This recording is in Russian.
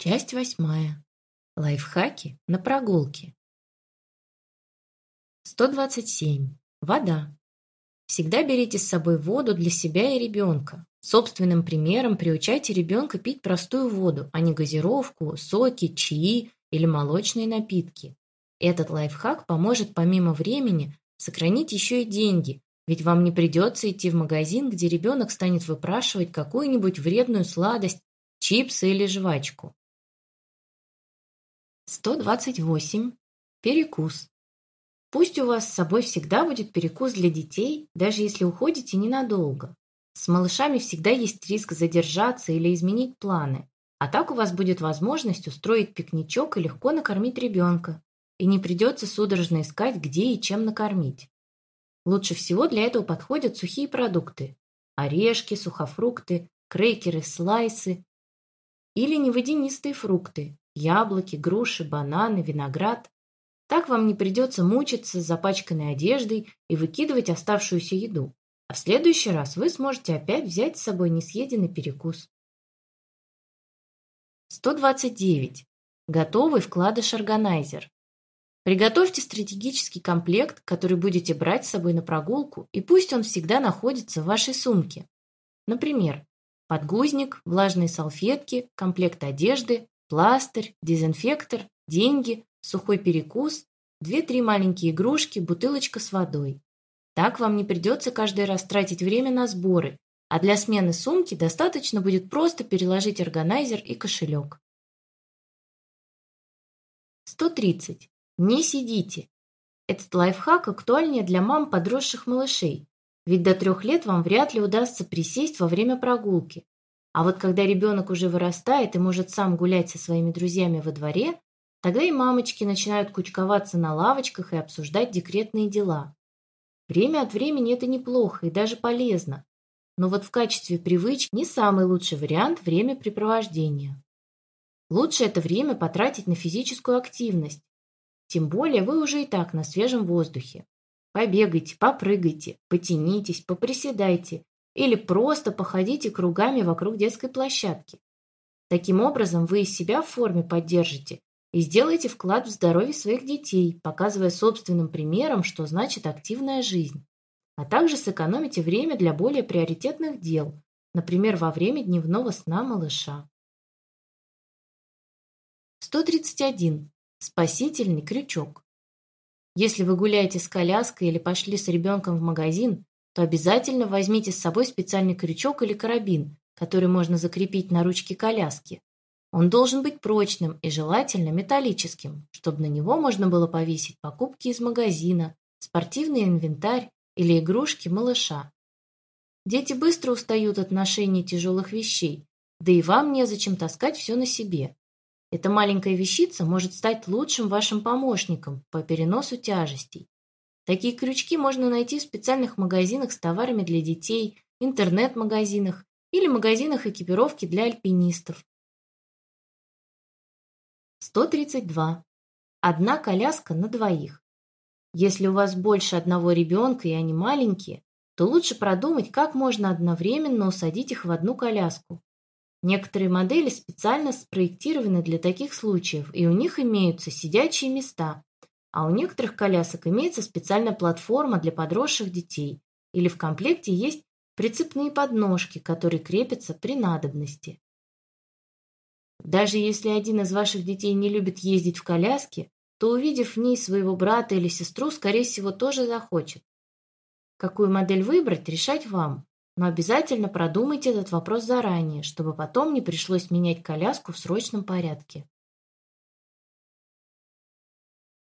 Часть восьмая. Лайфхаки на прогулке. 127. Вода. Всегда берите с собой воду для себя и ребенка. Собственным примером приучайте ребенка пить простую воду, а не газировку, соки, чаи или молочные напитки. Этот лайфхак поможет помимо времени сохранить еще и деньги, ведь вам не придется идти в магазин, где ребенок станет выпрашивать какую-нибудь вредную сладость, чипсы или жвачку. 128. Перекус. Пусть у вас с собой всегда будет перекус для детей, даже если уходите ненадолго. С малышами всегда есть риск задержаться или изменить планы, а так у вас будет возможность устроить пикничок и легко накормить ребенка, и не придется судорожно искать, где и чем накормить. Лучше всего для этого подходят сухие продукты – орешки, сухофрукты, крекеры, слайсы или неводянистые фрукты яблоки, груши, бананы, виноград. Так вам не придется мучиться с запачканной одеждой и выкидывать оставшуюся еду. А в следующий раз вы сможете опять взять с собой несъеденный перекус. 129. Готовый вкладыш-органайзер. Приготовьте стратегический комплект, который будете брать с собой на прогулку, и пусть он всегда находится в вашей сумке. Например, подгузник, влажные салфетки, комплект одежды, пластырь, дезинфектор, деньги, сухой перекус, две-три маленькие игрушки, бутылочка с водой. Так вам не придется каждый раз тратить время на сборы, а для смены сумки достаточно будет просто переложить органайзер и кошелек. 130. Не сидите. Этот лайфхак актуальнее для мам подросших малышей, ведь до трех лет вам вряд ли удастся присесть во время прогулки, а вот когда ребенок уже вырастает и может сам гулять со своими друзьями во дворе, тогда и мамочки начинают кучковаться на лавочках и обсуждать декретные дела. Время от времени это неплохо и даже полезно, но вот в качестве привычки не самый лучший вариант времяпрепровождения. Лучше это время потратить на физическую активность, тем более вы уже и так на свежем воздухе. Побегайте, попрыгайте, потянитесь, поприседайте или просто походите кругами вокруг детской площадки. Таким образом, вы и себя в форме поддержите и сделаете вклад в здоровье своих детей, показывая собственным примером, что значит активная жизнь. А также сэкономите время для более приоритетных дел, например, во время дневного сна малыша. 131. Спасительный крючок. Если вы гуляете с коляской или пошли с ребенком в магазин, то обязательно возьмите с собой специальный крючок или карабин, который можно закрепить на ручке коляски. Он должен быть прочным и желательно металлическим, чтобы на него можно было повесить покупки из магазина, спортивный инвентарь или игрушки малыша. Дети быстро устают от ношения тяжелых вещей, да и вам незачем таскать все на себе. Эта маленькая вещица может стать лучшим вашим помощником по переносу тяжестей. Такие крючки можно найти в специальных магазинах с товарами для детей, интернет-магазинах или магазинах экипировки для альпинистов. 132. Одна коляска на двоих. Если у вас больше одного ребенка и они маленькие, то лучше продумать, как можно одновременно усадить их в одну коляску. Некоторые модели специально спроектированы для таких случаев, и у них имеются сидячие места, а у некоторых колясок имеется специальная платформа для подросших детей или в комплекте есть прицепные подножки, которые крепятся при надобности. Даже если один из ваших детей не любит ездить в коляске, то, увидев в ней своего брата или сестру, скорее всего, тоже захочет. Какую модель выбрать, решать вам, но обязательно продумайте этот вопрос заранее, чтобы потом не пришлось менять коляску в срочном порядке.